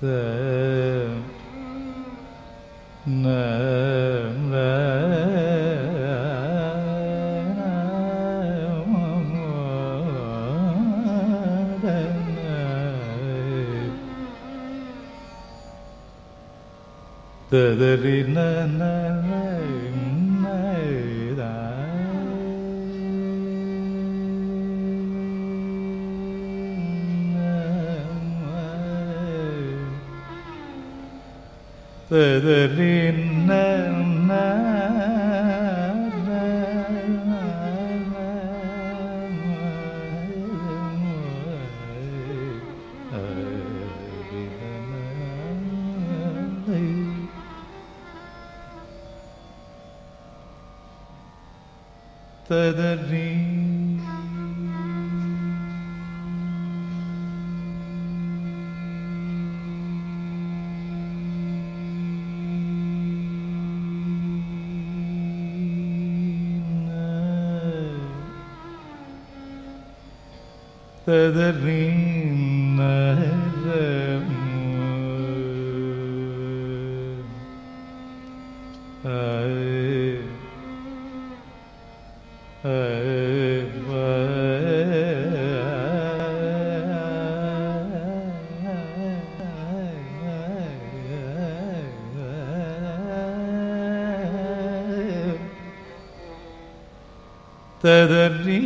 Them. Nam. തദരി നന തദരി നന തദരി തദരി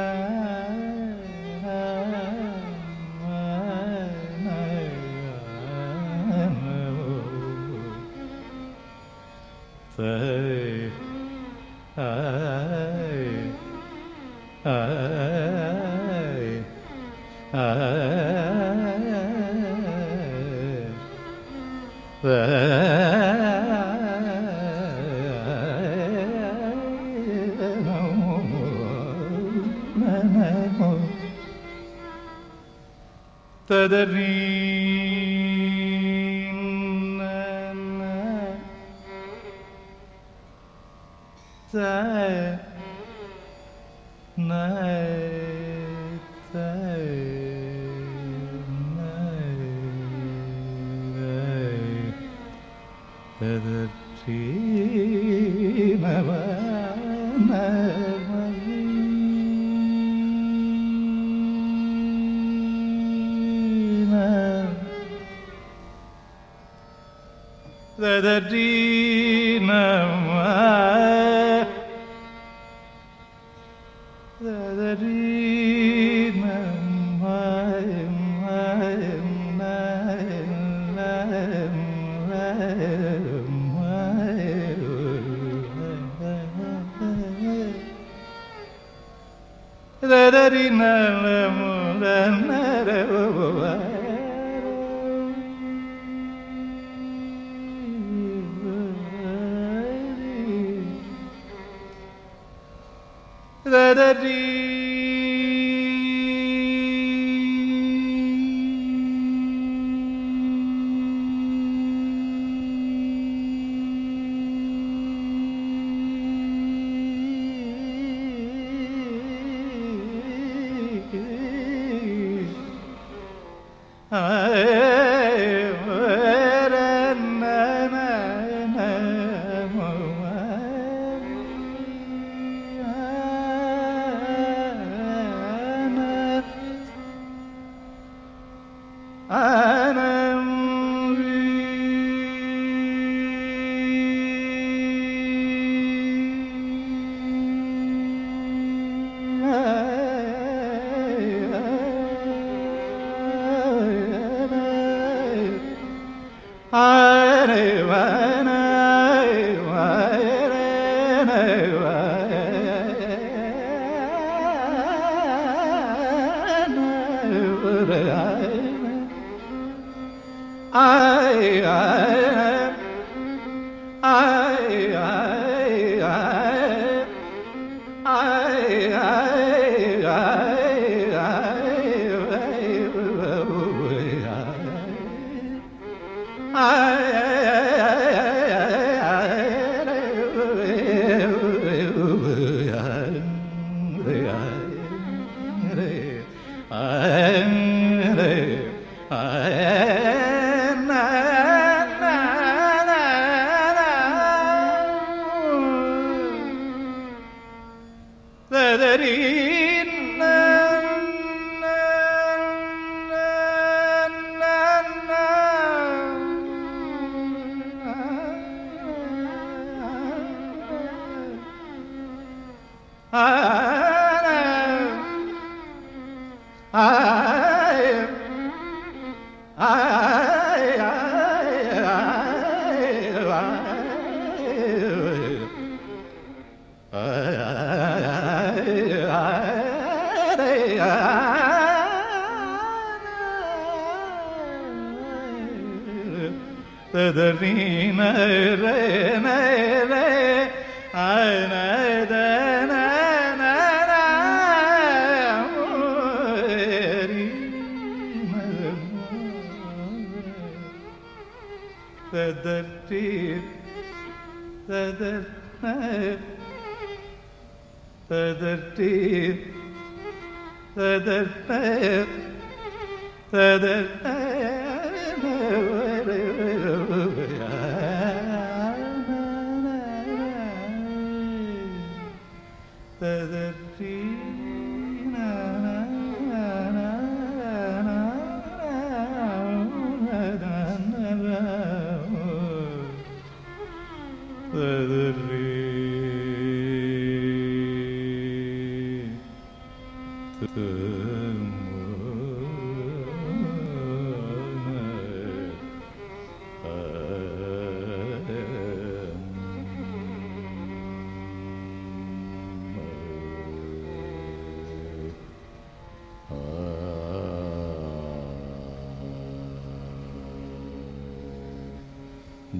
Mm-hmm. Tea. da da dee ah da da da da da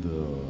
Mm-hmm.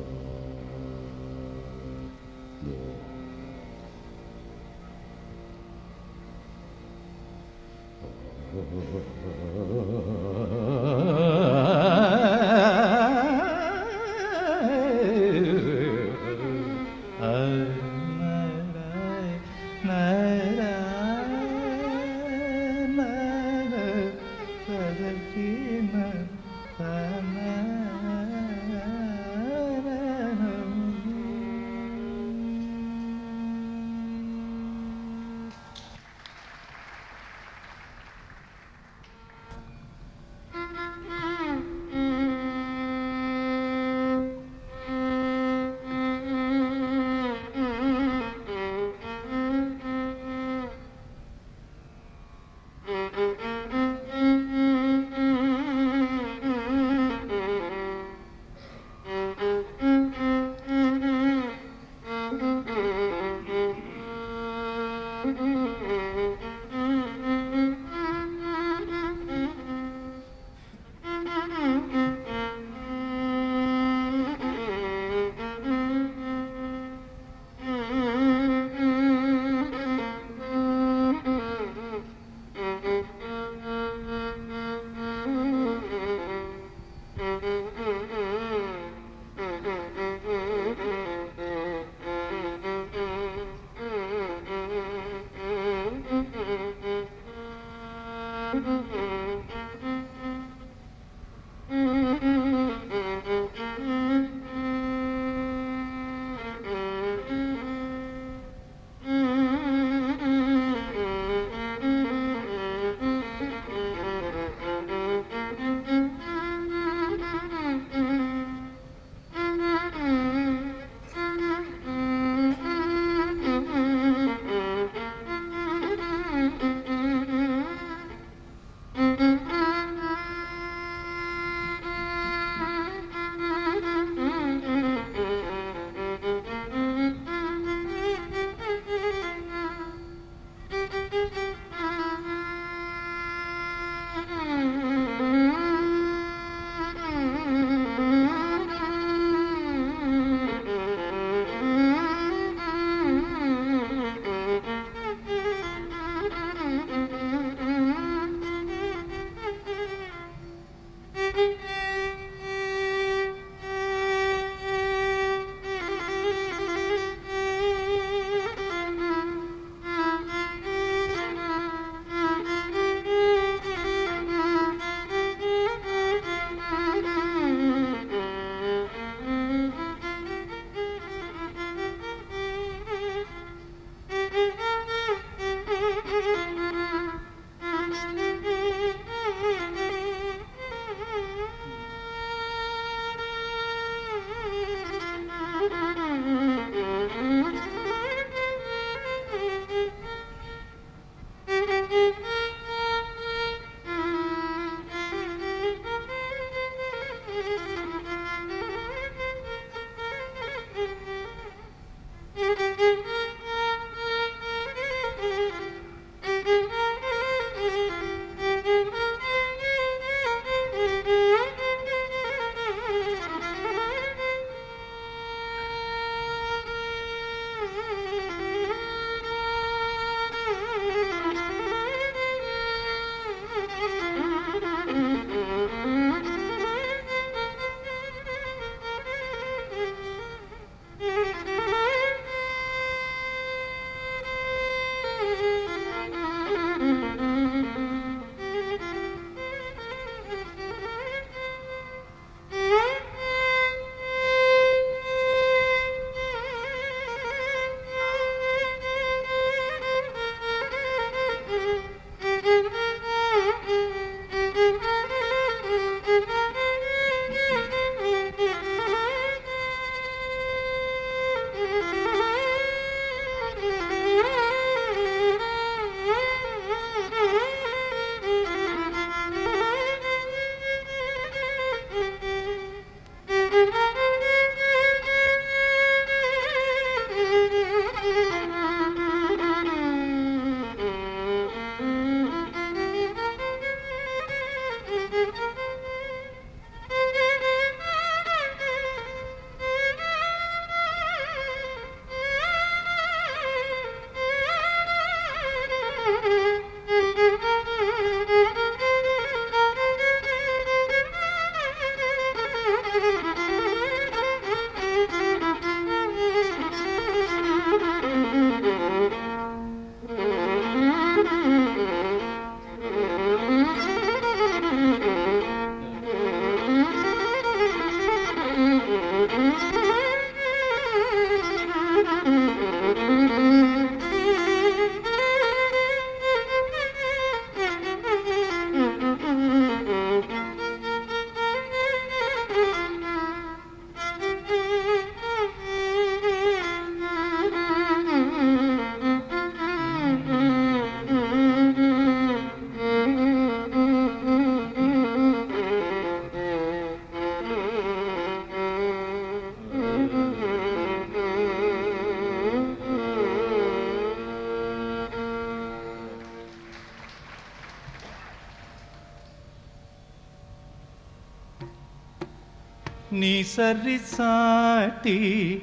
నీ సరి సాటి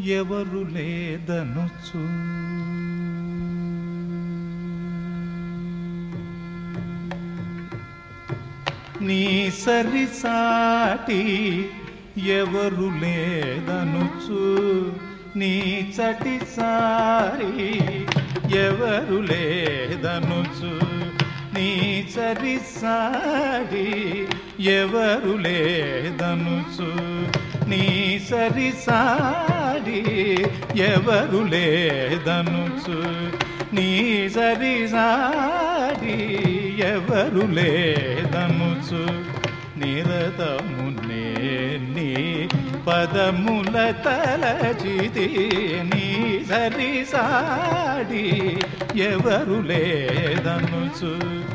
ఎవరు లేదనుచు. నీ సరి సాటి ఎవరు లేదనుచు. నీ చటి సారి ఎవరు లేదనుచు. నీ సరి సారి ఎవరు లేదనుచు. నీ సరిసారి ఎవరు లేదనుచు. నీ సరిసారి ఎవరు లేదనుచు. నిరతము నీ పదముల తలచితి నీ సరిసాడి ఎవరు లేదనుచు.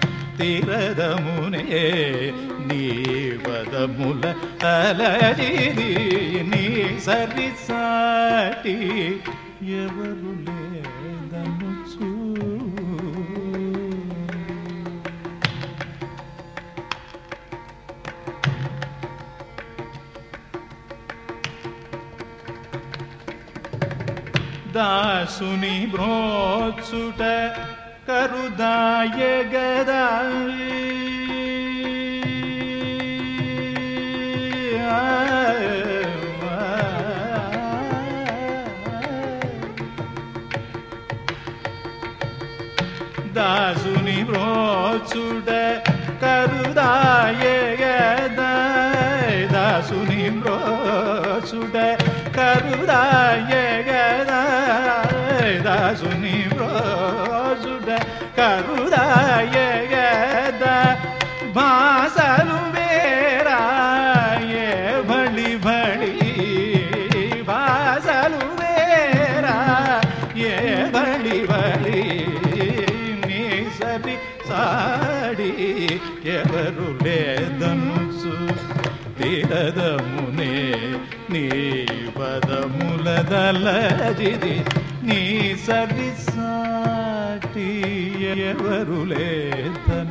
తీరదమునే నీ పదముల తలచిది నీ సరి సాటి ఎవరు లేదనుచు దాసుని బ్రోచుట करुदाय ग భాషలు వేరా ఏ భళి భళి భాషలు వేరా ఏ భళి భళి నీ సరి సాడి ఎవరు లేదనుసు తీరదమునే నీ పదముల దళజిది నీ సరి సాటి ఎవరు లేదను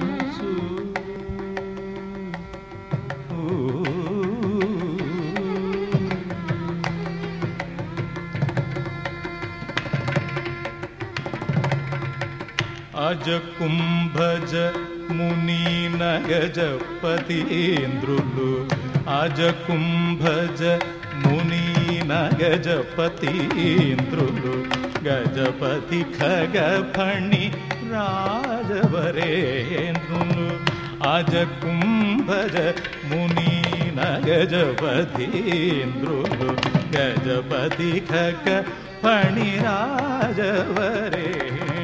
అజ కుంభజ ముని నగజపతీంద్రులు అజ కుంభజ ముని నగజపతీంద్రులు గజపతి ఖగ ఫణి రాజవరేంద్రులు అజ కుంభజ ముని నగజపతీంద్రులు గజపతి ఖగ ఫణి రాజవరేంద్రులు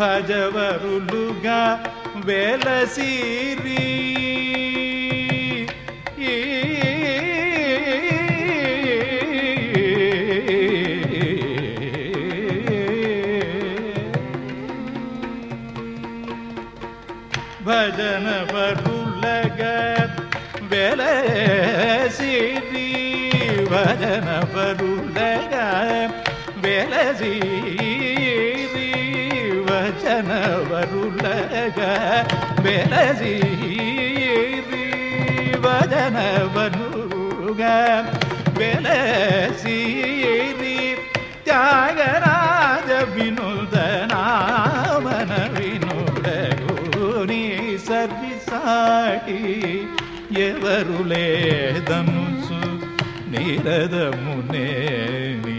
భజవరులుగా వెలసిరి భజన వరులగా వెలసిరి భజన వరులగా వెలసిరి వచన వరులగా వెలసిరి వచన వరుగా వెలసిరి త్యాగరాజ వినుదనామన వినుదగుని సర్విసాటి ఎవరు లేదనుసు నిరదమునే నీ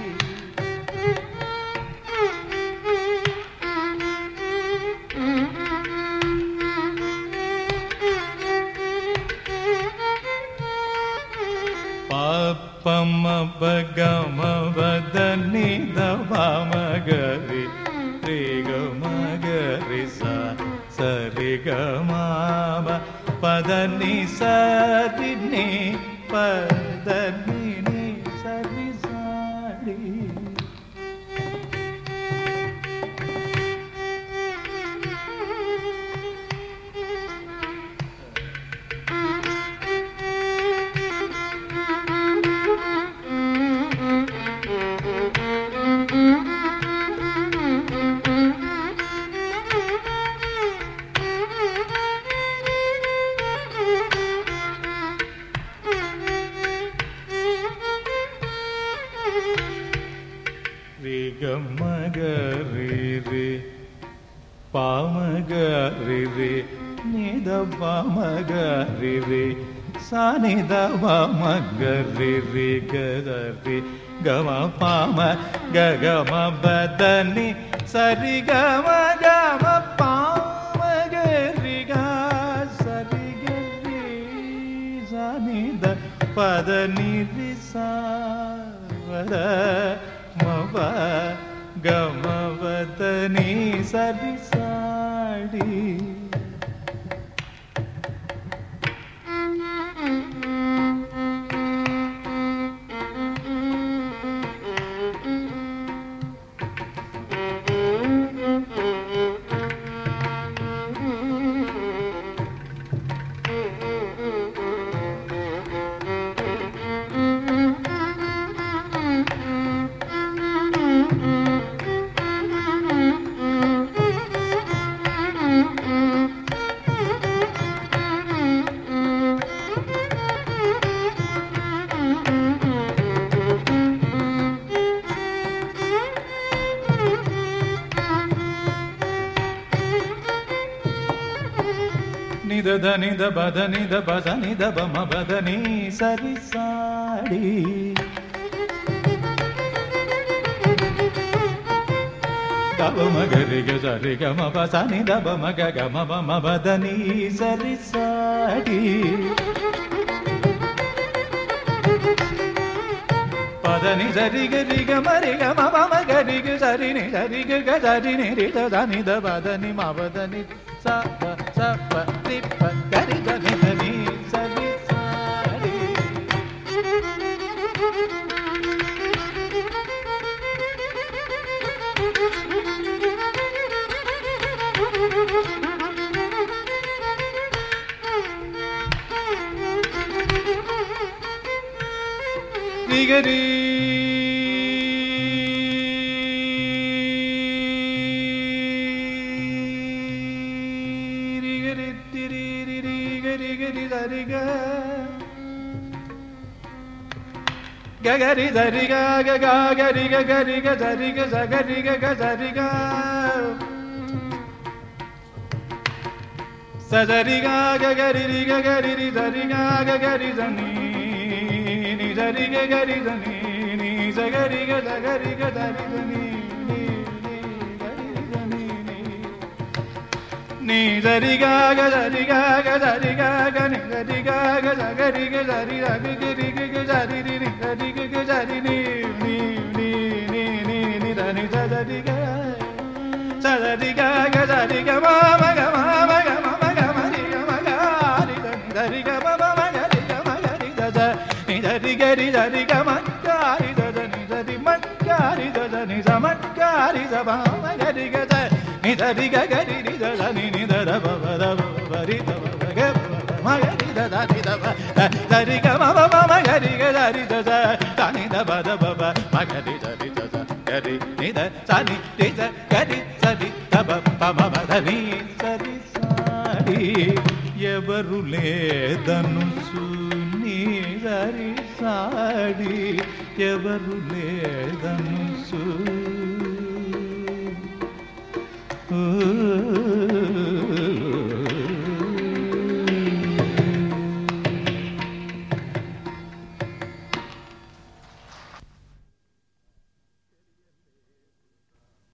సానిద మగరి రి గరి గమ పామ గగమ బదని సరి గమ గమ పామ గరి గా సరి గరి సానిద పద నిరి సావద మవ గమవదని సరి సాడి నిద నిద బద నిద బద నిద బమ బద నీ సరి సాడి గమ మగరి గరి గమ బస నిద బమ గ గమ బమ బద నీ సరి సాడి పదని సరి గరి గ మరి గ మమ గరి గ సరి ని సరి గ గ సరి ని రి ద ద ని ద బదని మ బదని స ప गगरि धरि ग गा गरि ग गरि ग धरि ग स गरि ग ग धरि ग स धरि ग ग गरि रि ग गरि रि धरि ग ग गरि धनि नि धरि ग गरि धनि नि स गरि ग स गरि ग धरि धनि नि धरि ग ग धरि ग ग धरि ग ग नि धरि ग ग स गरि ग धरि ग गिरि ग Ni da ni ga ga ni ni da ni ni da ba ba da ba ba ri da ba ga ba ma ga దద దిదవ దరి గ మ మ మ గరి గ దరి దద తని ద బద బబ మ గరి దరి దద గరి నిద సని నిద గరి సరి దబ ప మ మ దని సరి సారి ఎవరు లేదను సుని సరి సాడి ఎవరు లేదను సు Ooh.